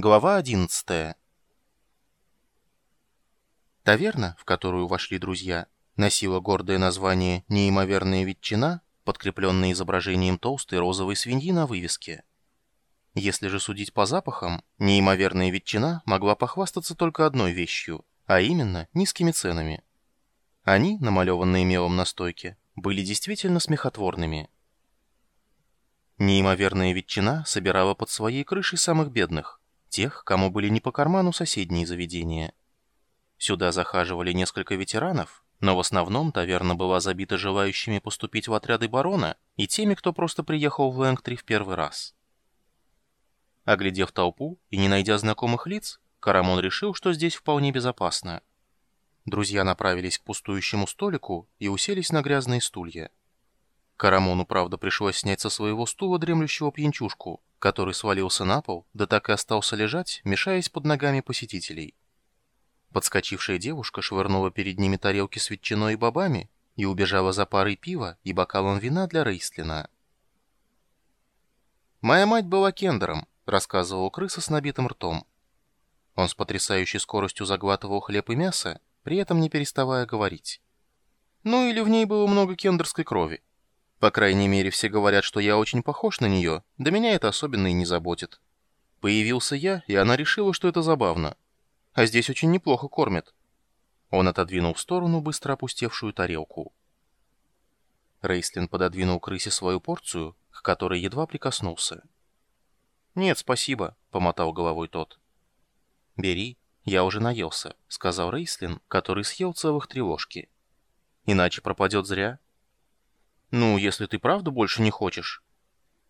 Глава 11 Таверна, в которую вошли друзья, носила гордое название «Неимоверная ветчина», подкрепленная изображением толстой розовой свиньи на вывеске. Если же судить по запахам, неимоверная ветчина могла похвастаться только одной вещью, а именно низкими ценами. Они, намалеванные мелом на стойке, были действительно смехотворными. Неимоверная ветчина собирала под своей крышей самых бедных, тех, кому были не по карману соседние заведения. Сюда захаживали несколько ветеранов, но в основном таверна была забита желающими поступить в отряды барона и теми, кто просто приехал в Лэнгтри в первый раз. Оглядев толпу и не найдя знакомых лиц, Карамон решил, что здесь вполне безопасно. Друзья направились к пустующему столику и уселись на грязные стулья. Карамону, правда, пришлось снять со своего стула дремлющего пьянчушку, который свалился на пол, да так и остался лежать, мешаясь под ногами посетителей. Подскочившая девушка швырнула перед ними тарелки с ветчиной и бобами и убежала за парой пива и бокалом вина для Рейстлина. «Моя мать была кендером», — рассказывал крыса с набитым ртом. Он с потрясающей скоростью заглатывал хлеб и мясо, при этом не переставая говорить. «Ну или в ней было много кендерской крови. По крайней мере, все говорят, что я очень похож на нее, да меня это особенно и не заботит. Появился я, и она решила, что это забавно. А здесь очень неплохо кормят. Он отодвинул в сторону быстро опустевшую тарелку. Рейслин пододвинул крысе свою порцию, к которой едва прикоснулся. «Нет, спасибо», — помотал головой тот. «Бери, я уже наелся», — сказал Рейслин, который съел целых три ложки. «Иначе пропадет зря». «Ну, если ты правда больше не хочешь...»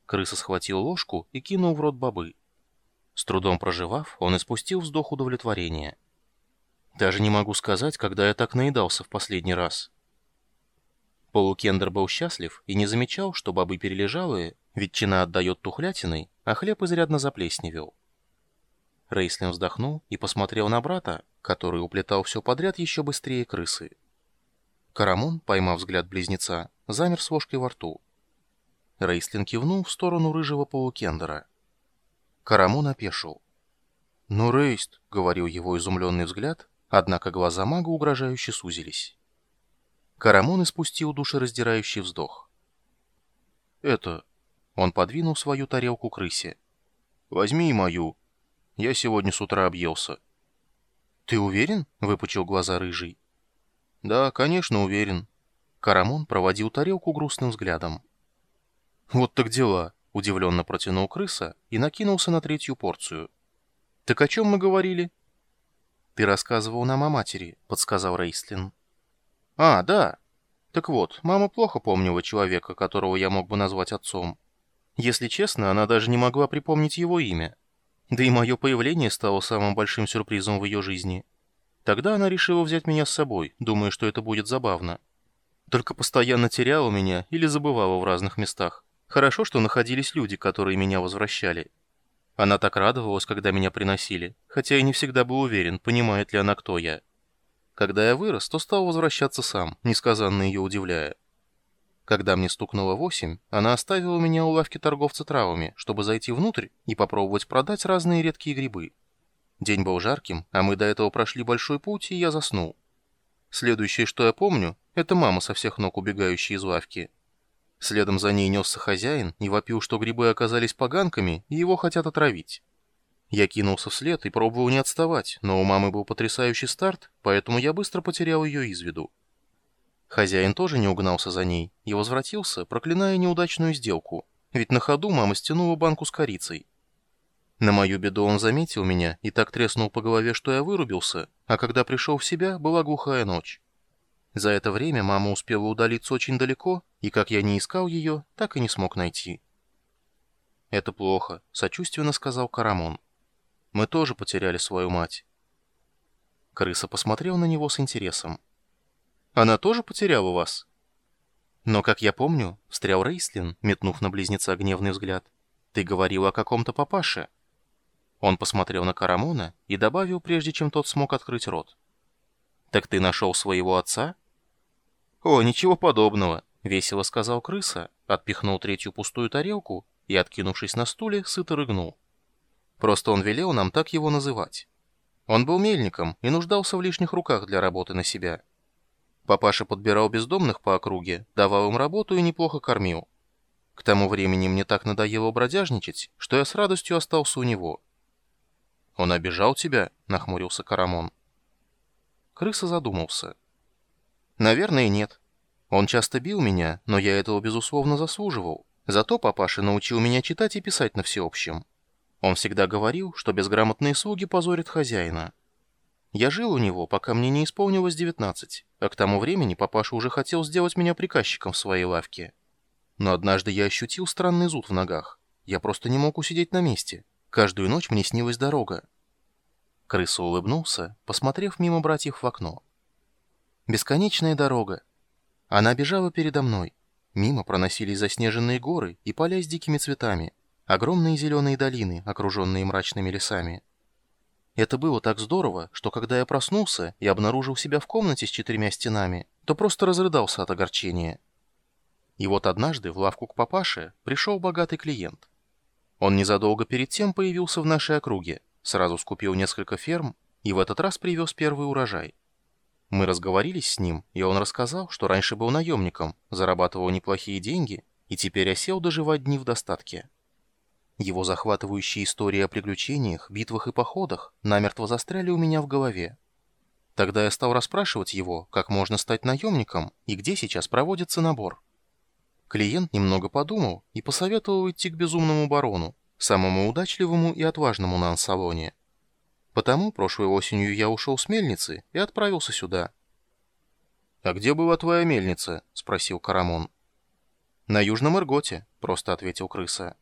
Крыса схватил ложку и кинул в рот бобы. С трудом проживав, он испустил вздох удовлетворения. «Даже не могу сказать, когда я так наедался в последний раз». Полукендер был счастлив и не замечал, что бобы перележалые, ветчина отдает тухлятиной, а хлеб изрядно заплесневел. Рейслин вздохнул и посмотрел на брата, который уплетал все подряд еще быстрее крысы. Карамон, поймав взгляд близнеца, замер с ложкой во рту. Рейслин кивнул в сторону рыжего полукендера. Карамон опешил. «Ну, Рейст», — говорил его изумленный взгляд, однако глаза мага угрожающе сузились. Карамон испустил душераздирающий вздох. «Это...» — он подвинул свою тарелку крысе. «Возьми и мою. Я сегодня с утра объелся». «Ты уверен?» — выпучил глаза рыжий. «Да, конечно, уверен». Карамон проводил тарелку грустным взглядом. «Вот так дела», — удивленно протянул крыса и накинулся на третью порцию. «Так о чем мы говорили?» «Ты рассказывал нам о матери», — подсказал Рейстлин. «А, да. Так вот, мама плохо помнила человека, которого я мог бы назвать отцом. Если честно, она даже не могла припомнить его имя. Да и мое появление стало самым большим сюрпризом в ее жизни». Тогда она решила взять меня с собой, думая, что это будет забавно. Только постоянно теряла меня или забывала в разных местах. Хорошо, что находились люди, которые меня возвращали. Она так радовалась, когда меня приносили, хотя и не всегда был уверен, понимает ли она, кто я. Когда я вырос, то стал возвращаться сам, несказанно ее удивляя. Когда мне стукнуло восемь, она оставила меня у лавки торговца травами, чтобы зайти внутрь и попробовать продать разные редкие грибы. День был жарким, а мы до этого прошли большой путь, и я заснул. Следующее, что я помню, это мама со всех ног убегающая из лавки. Следом за ней несся хозяин и вопил, что грибы оказались поганками, и его хотят отравить. Я кинулся вслед и пробовал не отставать, но у мамы был потрясающий старт, поэтому я быстро потерял ее из виду. Хозяин тоже не угнался за ней и возвратился, проклиная неудачную сделку, ведь на ходу мама стянула банку с корицей. На мою беду он заметил меня и так треснул по голове, что я вырубился, а когда пришел в себя, была глухая ночь. За это время мама успела удалиться очень далеко, и как я не искал ее, так и не смог найти. «Это плохо», — сочувственно сказал Карамон. «Мы тоже потеряли свою мать». Крыса посмотрел на него с интересом. «Она тоже потеряла вас?» «Но, как я помню, — встрял Рейслин, метнув на близнеца гневный взгляд, — ты говорил о каком-то папаше». Он посмотрел на Карамона и добавил, прежде чем тот смог открыть рот. «Так ты нашел своего отца?» «О, ничего подобного», — весело сказал крыса, отпихнул третью пустую тарелку и, откинувшись на стуле, сыто рыгнул. Просто он велел нам так его называть. Он был мельником и нуждался в лишних руках для работы на себя. Папаша подбирал бездомных по округе, давал им работу и неплохо кормил. К тому времени мне так надоело бродяжничать, что я с радостью остался у него. «Он обижал тебя?» — нахмурился Карамон. Крыса задумался. «Наверное, нет. Он часто бил меня, но я этого, безусловно, заслуживал. Зато папаша научил меня читать и писать на всеобщем. Он всегда говорил, что безграмотные слуги позорят хозяина. Я жил у него, пока мне не исполнилось 19, а к тому времени папаша уже хотел сделать меня приказчиком в своей лавке. Но однажды я ощутил странный зуд в ногах. Я просто не мог усидеть на месте. Каждую ночь мне снилась дорога. Крыса улыбнулся, посмотрев мимо братьев в окно. Бесконечная дорога. Она бежала передо мной. Мимо проносились заснеженные горы и поля с дикими цветами, огромные зеленые долины, окруженные мрачными лесами. Это было так здорово, что когда я проснулся и обнаружил себя в комнате с четырьмя стенами, то просто разрыдался от огорчения. И вот однажды в лавку к папаше пришел богатый клиент. Он незадолго перед тем появился в нашей округе, сразу скупил несколько ферм и в этот раз привез первый урожай. Мы разговорились с ним, и он рассказал, что раньше был наемником, зарабатывал неплохие деньги и теперь осел доживать дни в достатке. Его захватывающие истории о приключениях, битвах и походах намертво застряли у меня в голове. Тогда я стал расспрашивать его, как можно стать наемником и где сейчас проводится набор. Клиент немного подумал и посоветовал идти к безумному барону, самому удачливому и отважному на ансалоне. Потому прошлой осенью я ушел с мельницы и отправился сюда. «А где была твоя мельница?» — спросил Карамон. «На Южном Ирготе», — просто ответил крыса.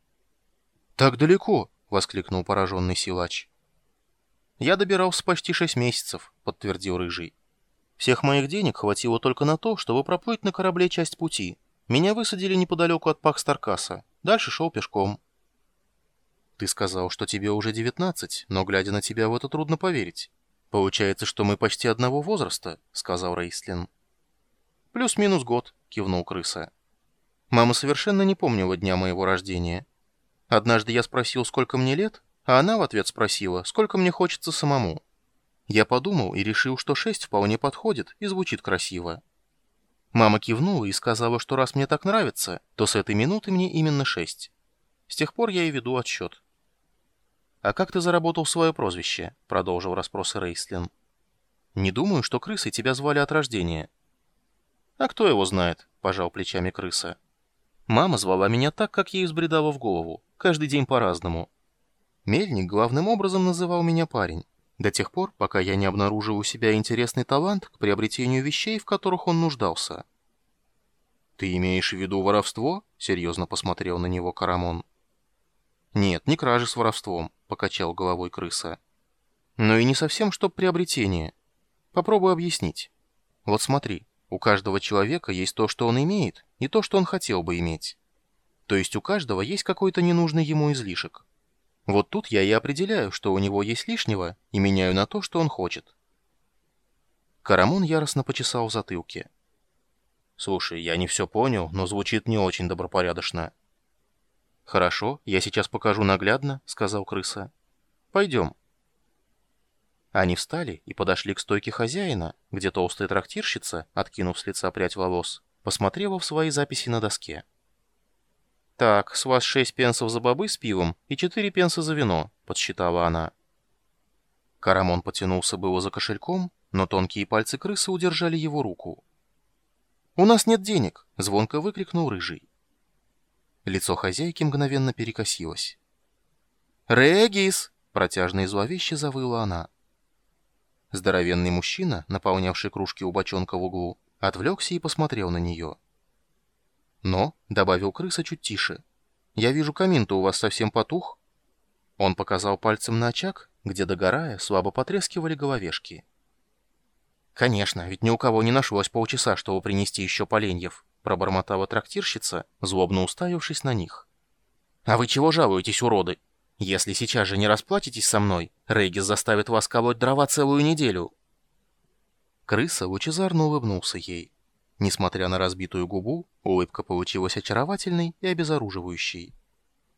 «Так далеко!» — воскликнул пораженный силач. «Я добирался почти шесть месяцев», — подтвердил Рыжий. «Всех моих денег хватило только на то, чтобы проплыть на корабле часть пути, меня высадили неподалеку от Пакстаркаса. Дальше шел пешком. Ты сказал, что тебе уже 19, но, глядя на тебя, в это трудно поверить. Получается, что мы почти одного возраста, сказал Рейслин. Плюс-минус год, кивнул крыса. Мама совершенно не помнила дня моего рождения. Однажды я спросил, сколько мне лет, а она в ответ спросила, сколько мне хочется самому. Я подумал и решил, что шесть вполне подходит и звучит красиво. Мама кивнула и сказала, что раз мне так нравится, то с этой минуты мне именно шесть. С тех пор я и веду отсчет. «А как ты заработал свое прозвище?» — продолжил расспросы Рейслин. «Не думаю, что крысы тебя звали от рождения». «А кто его знает?» — пожал плечами крыса. «Мама звала меня так, как ей взбредало в голову, каждый день по-разному. Мельник главным образом называл меня парень. До тех пор, пока я не обнаружил у себя интересный талант к приобретению вещей, в которых он нуждался. «Ты имеешь в виду воровство?» — серьезно посмотрел на него Карамон. «Нет, не кражи с воровством», — покачал головой крыса. «Но и не совсем, чтоб приобретение. Попробуй объяснить. Вот смотри, у каждого человека есть то, что он имеет, и то, что он хотел бы иметь. То есть у каждого есть какой-то ненужный ему излишек. Вот тут я и определяю, что у него есть лишнего, и меняю на то, что он хочет. Карамон яростно почесал в затылке. «Слушай, я не все понял, но звучит не очень добропорядочно». «Хорошо, я сейчас покажу наглядно», — сказал крыса. «Пойдем». Они встали и подошли к стойке хозяина, где толстая трактирщица, откинув с лица прядь волос, посмотрела в свои записи на доске. «Так, с вас шесть пенсов за бобы с пивом и четыре пенса за вино», — подсчитала она. Карамон потянулся было за кошельком, но тонкие пальцы крысы удержали его руку. «У нас нет денег!» — звонко выкрикнул Рыжий. Лицо хозяйки мгновенно перекосилось. «Регис!» — протяжно и зловеще завыла она. Здоровенный мужчина, наполнявший кружки у бочонка в углу, отвлекся и посмотрел на нее. «Но», — добавил крыса чуть тише, — «я вижу, камин-то у вас совсем потух». Он показал пальцем на очаг, где, догорая, слабо потрескивали головешки. «Конечно, ведь ни у кого не нашлось полчаса, чтобы принести еще поленьев», — пробормотала трактирщица, злобно уставившись на них. «А вы чего жалуетесь, уроды? Если сейчас же не расплатитесь со мной, Рейгис заставит вас колоть дрова целую неделю». Крыса лучезарно улыбнулся ей. Несмотря на разбитую губу, улыбка получилась очаровательной и обезоруживающей.